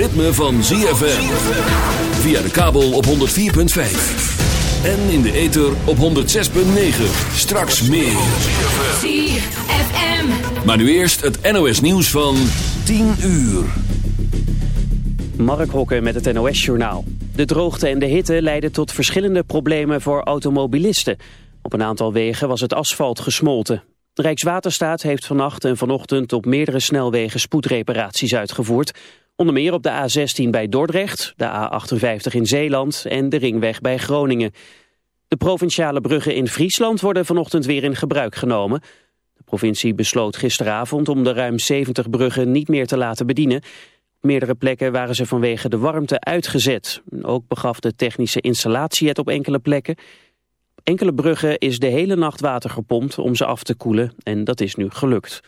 het ritme van ZFM. Via de kabel op 104.5. En in de ether op 106.9. Straks meer. ZFM. Maar nu eerst het NOS nieuws van 10 uur. Mark Hokker met het NOS-journaal. De droogte en de hitte leiden tot verschillende problemen voor automobilisten. Op een aantal wegen was het asfalt gesmolten. Rijkswaterstaat heeft vannacht en vanochtend op meerdere snelwegen spoedreparaties uitgevoerd. Onder meer op de A16 bij Dordrecht, de A58 in Zeeland en de ringweg bij Groningen. De provinciale bruggen in Friesland worden vanochtend weer in gebruik genomen. De provincie besloot gisteravond om de ruim 70 bruggen niet meer te laten bedienen. Meerdere plekken waren ze vanwege de warmte uitgezet. Ook begaf de technische installatie het op enkele plekken. Op enkele bruggen is de hele nacht water gepompt om ze af te koelen en dat is nu gelukt.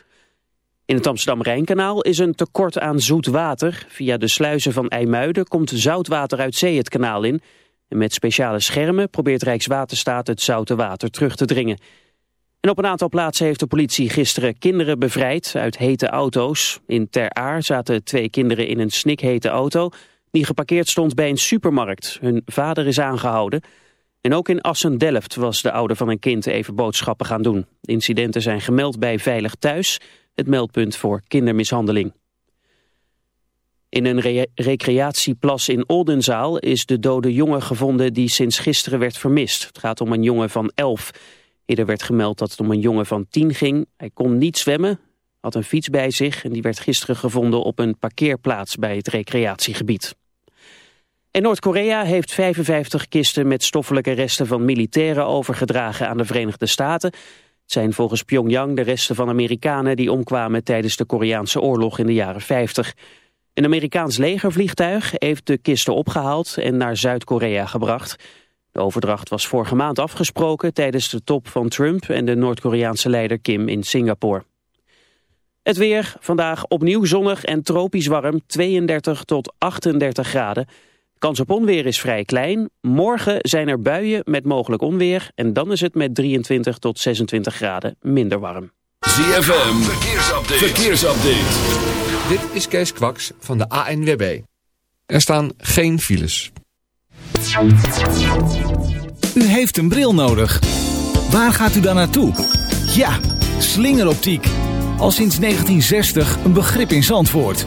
In het Amsterdam-Rijnkanaal is een tekort aan zoet water. Via de sluizen van IJmuiden komt zoutwater uit zee het kanaal in. En met speciale schermen probeert Rijkswaterstaat het zoute water terug te dringen. En op een aantal plaatsen heeft de politie gisteren kinderen bevrijd uit hete auto's. In Ter Aar zaten twee kinderen in een snikhete auto die geparkeerd stond bij een supermarkt. Hun vader is aangehouden. En ook in Assen-Delft was de ouder van een kind even boodschappen gaan doen. De incidenten zijn gemeld bij Veilig Thuis, het meldpunt voor kindermishandeling. In een re recreatieplas in Oldenzaal is de dode jongen gevonden die sinds gisteren werd vermist. Het gaat om een jongen van elf. Eerder werd gemeld dat het om een jongen van tien ging. Hij kon niet zwemmen, had een fiets bij zich en die werd gisteren gevonden op een parkeerplaats bij het recreatiegebied. En Noord-Korea heeft 55 kisten met stoffelijke resten van militairen overgedragen aan de Verenigde Staten. Het zijn volgens Pyongyang de resten van Amerikanen die omkwamen tijdens de Koreaanse oorlog in de jaren 50. Een Amerikaans legervliegtuig heeft de kisten opgehaald en naar Zuid-Korea gebracht. De overdracht was vorige maand afgesproken tijdens de top van Trump en de Noord-Koreaanse leider Kim in Singapore. Het weer, vandaag opnieuw zonnig en tropisch warm, 32 tot 38 graden. Kans op onweer is vrij klein. Morgen zijn er buien met mogelijk onweer en dan is het met 23 tot 26 graden minder warm. ZFM, verkeersupdate. verkeersupdate. Dit is Kees Kwaks van de ANWB. Er staan geen files. U heeft een bril nodig. Waar gaat u dan naartoe? Ja, slingeroptiek. Al sinds 1960 een begrip in Zandvoort.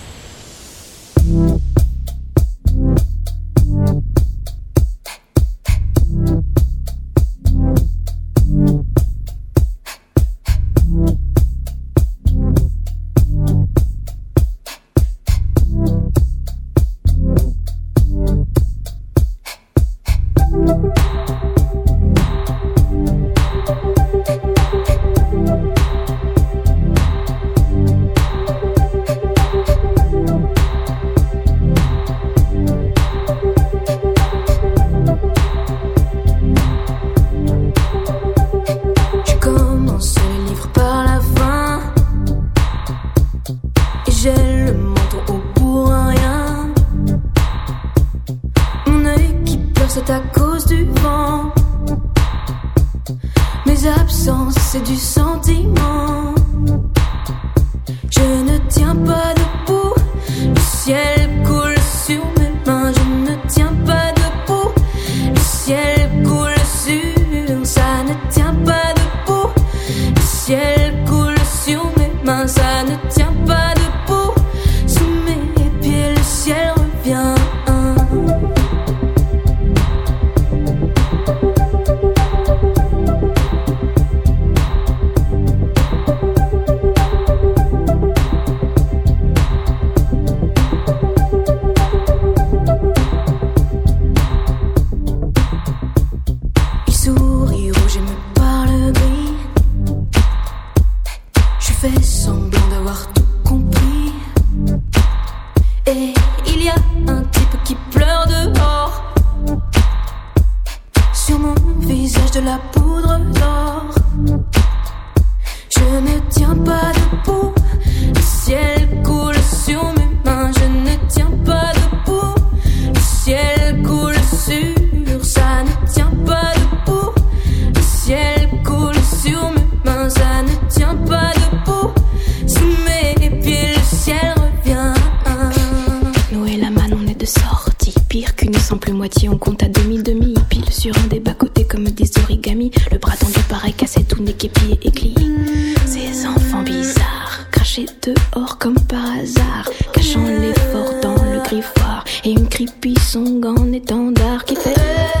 Ne tient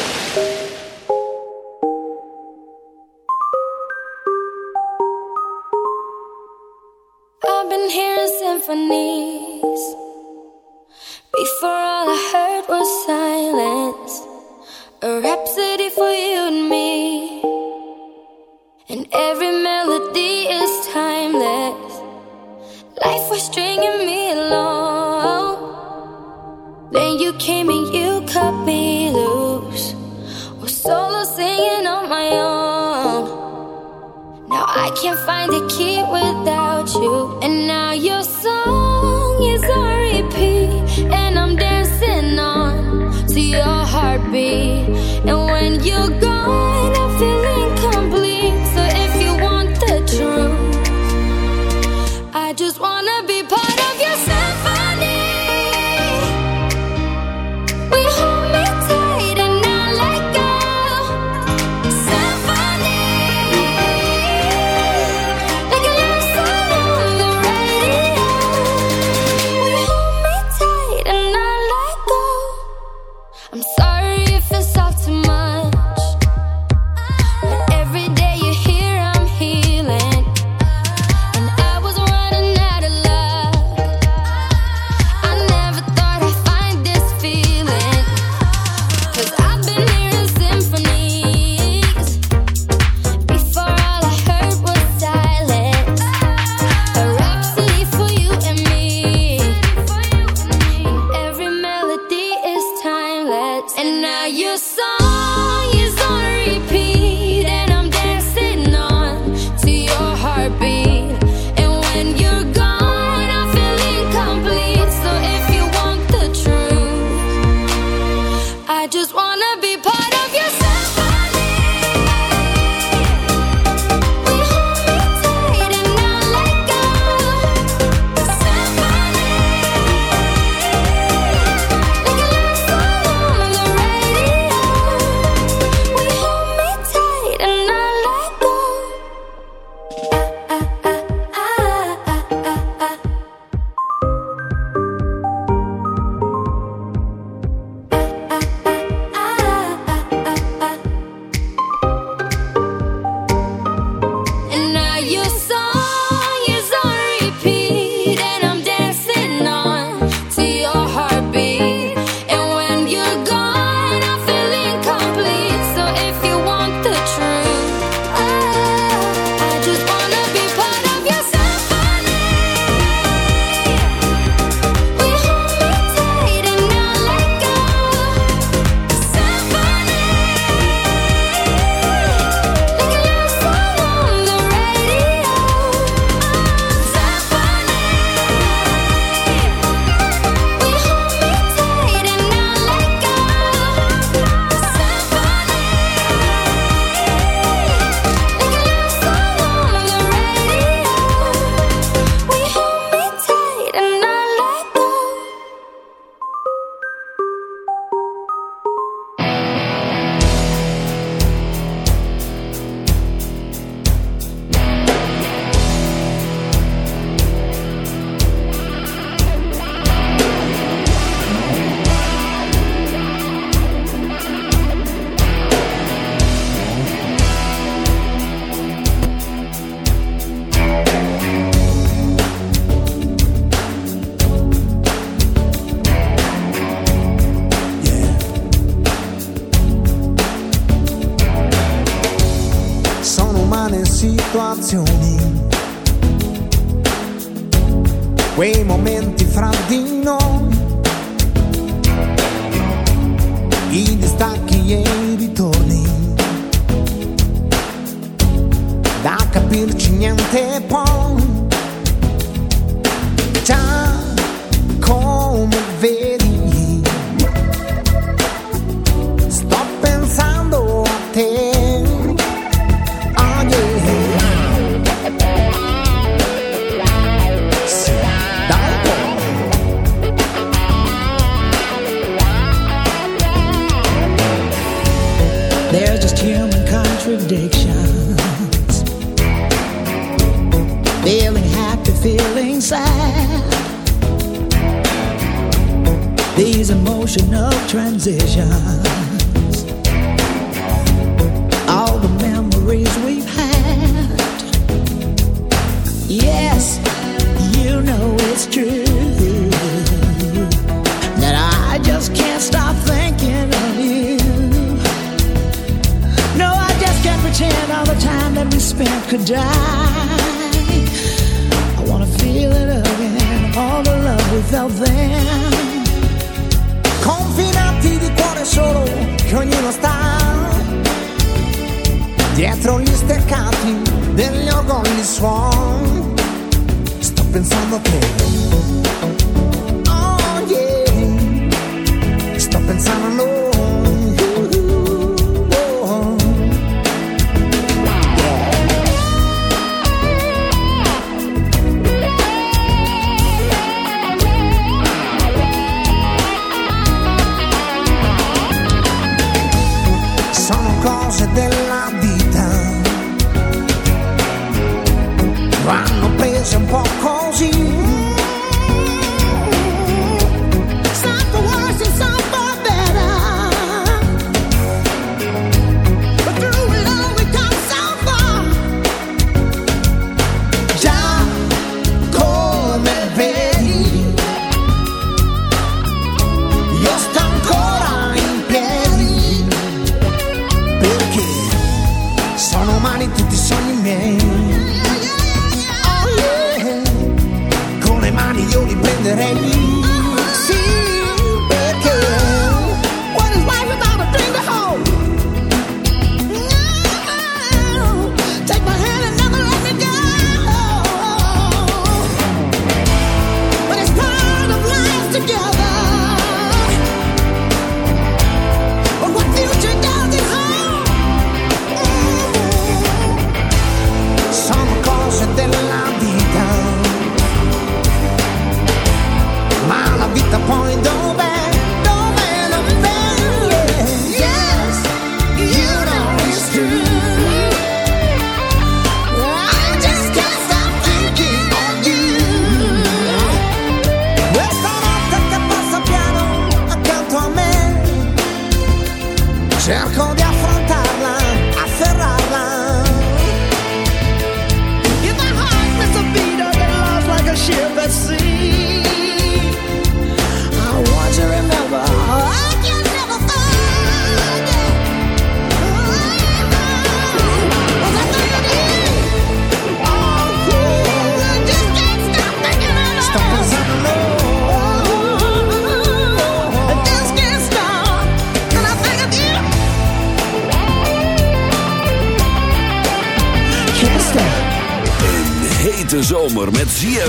Of transition.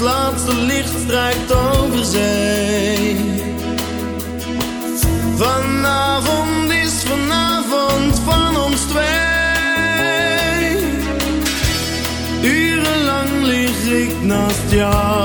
het laatste licht strijkt over zee. Vanavond is vanavond van ons twee. Urenlang lig ik naast jou.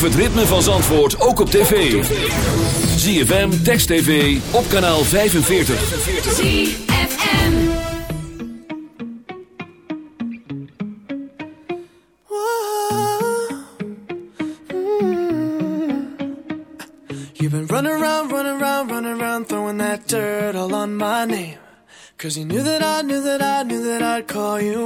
Beleef het ritme van Zandvoort ook op tv. ZFM, Text TV, op kanaal 45. ZFM You've been running around, running around, running around Throwing that dirt all on my name Cause you knew that I, knew that I, knew that I'd call you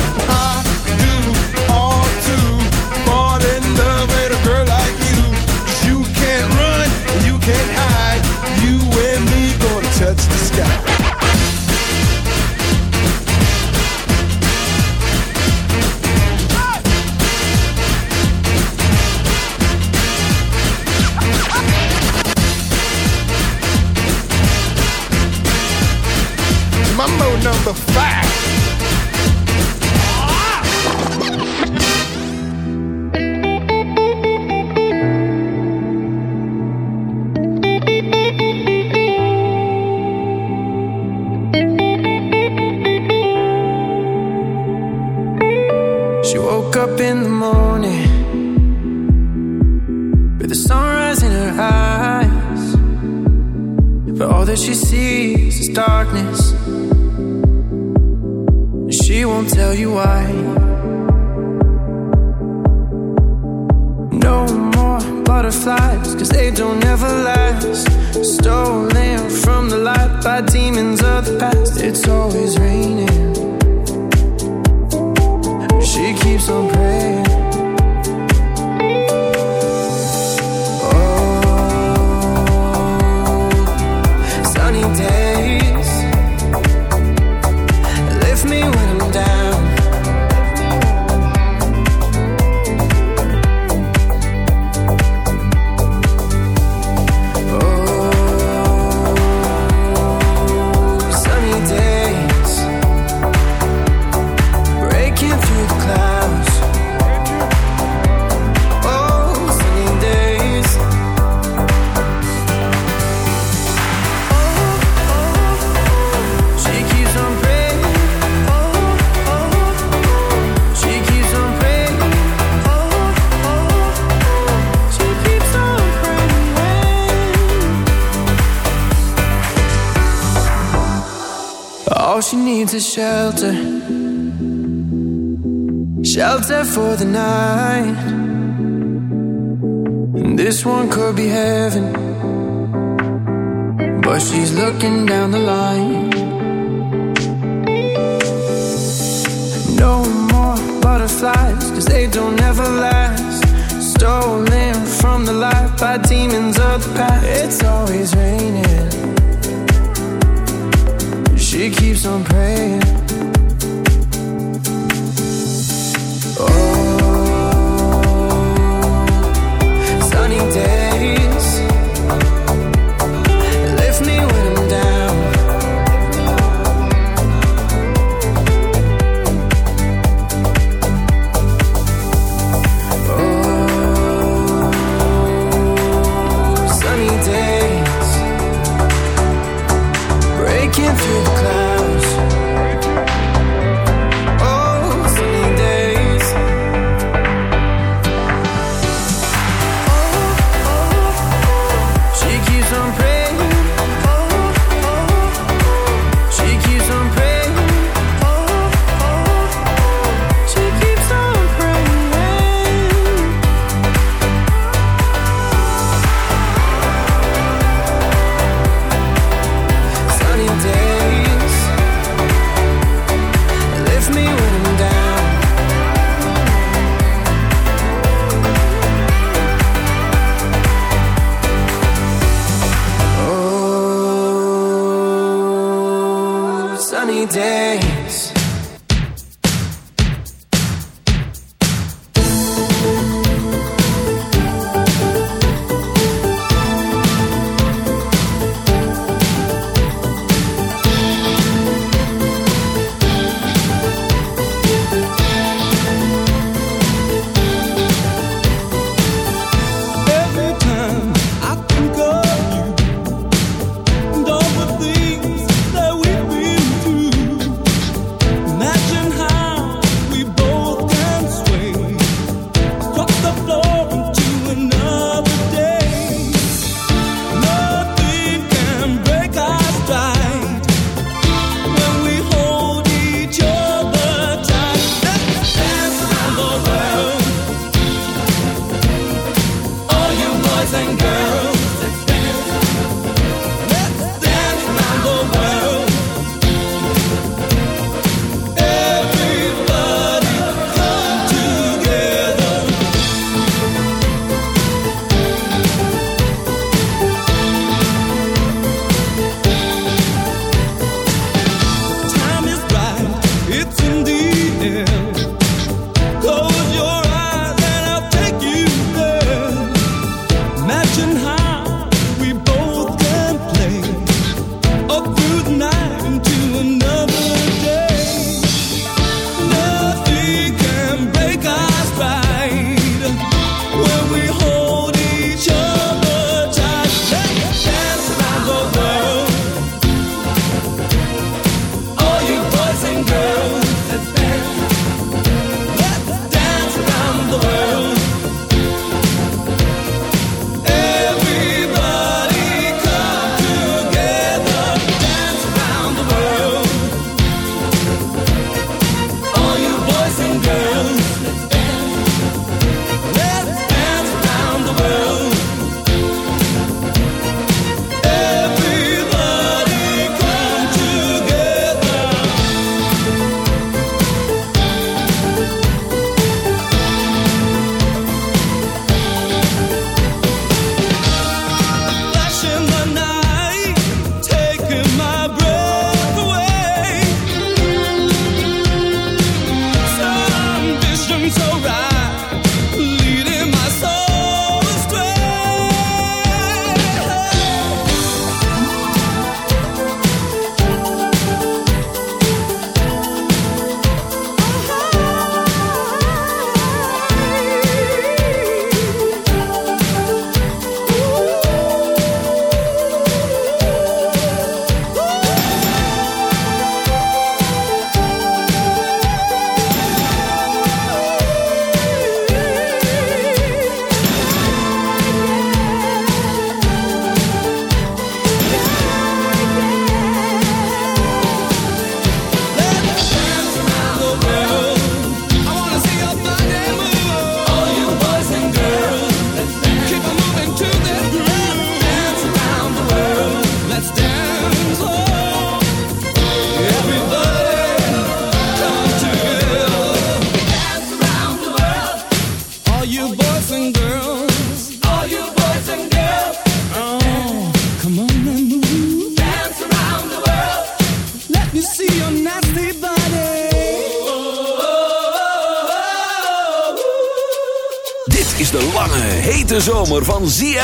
Number five.